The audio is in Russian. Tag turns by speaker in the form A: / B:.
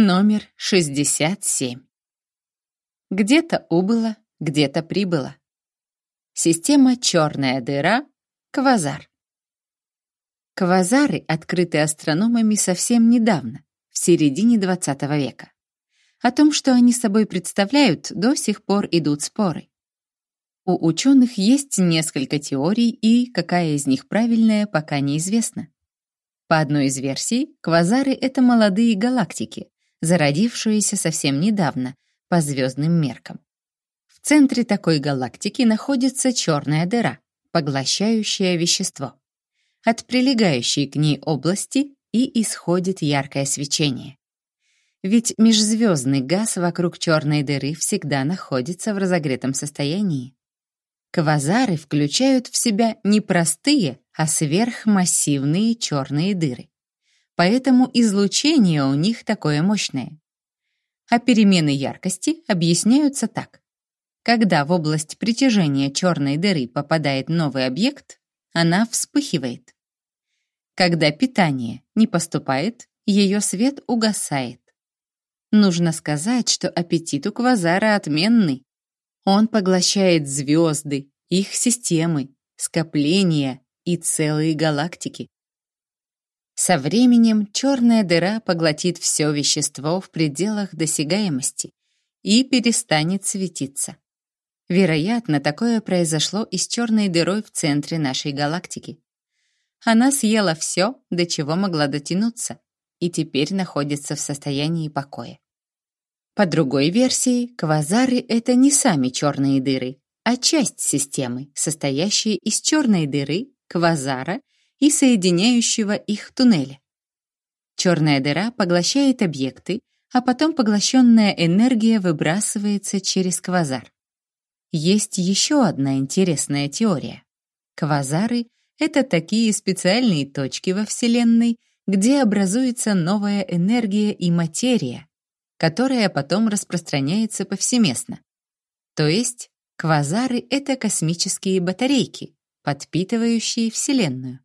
A: Номер 67. Где-то убыло, где-то прибыло. Система «Черная дыра» — квазар. Квазары открыты астрономами совсем недавно, в середине XX века. О том, что они собой представляют, до сих пор идут споры. У ученых есть несколько теорий, и какая из них правильная, пока неизвестно. По одной из версий, квазары — это молодые галактики, зародившуюся совсем недавно по звездным меркам. В центре такой галактики находится черная дыра, поглощающая вещество. От прилегающей к ней области и исходит яркое свечение. Ведь межзвездный газ вокруг черной дыры всегда находится в разогретом состоянии. Квазары включают в себя не простые, а сверхмассивные черные дыры поэтому излучение у них такое мощное. А перемены яркости объясняются так. Когда в область притяжения черной дыры попадает новый объект, она вспыхивает. Когда питание не поступает, ее свет угасает. Нужно сказать, что аппетит у квазара отменный. Он поглощает звезды, их системы, скопления и целые галактики. Со временем черная дыра поглотит все вещество в пределах досягаемости и перестанет светиться. Вероятно, такое произошло и с черной дырой в центре нашей галактики. Она съела все, до чего могла дотянуться, и теперь находится в состоянии покоя. По другой версии, квазары — это не сами черные дыры, а часть системы, состоящая из черной дыры, квазара и соединяющего их туннеля. Черная дыра поглощает объекты, а потом поглощенная энергия выбрасывается через квазар. Есть еще одна интересная теория. Квазары — это такие специальные точки во Вселенной, где образуется новая энергия и материя, которая потом распространяется повсеместно. То есть квазары — это космические батарейки, подпитывающие Вселенную.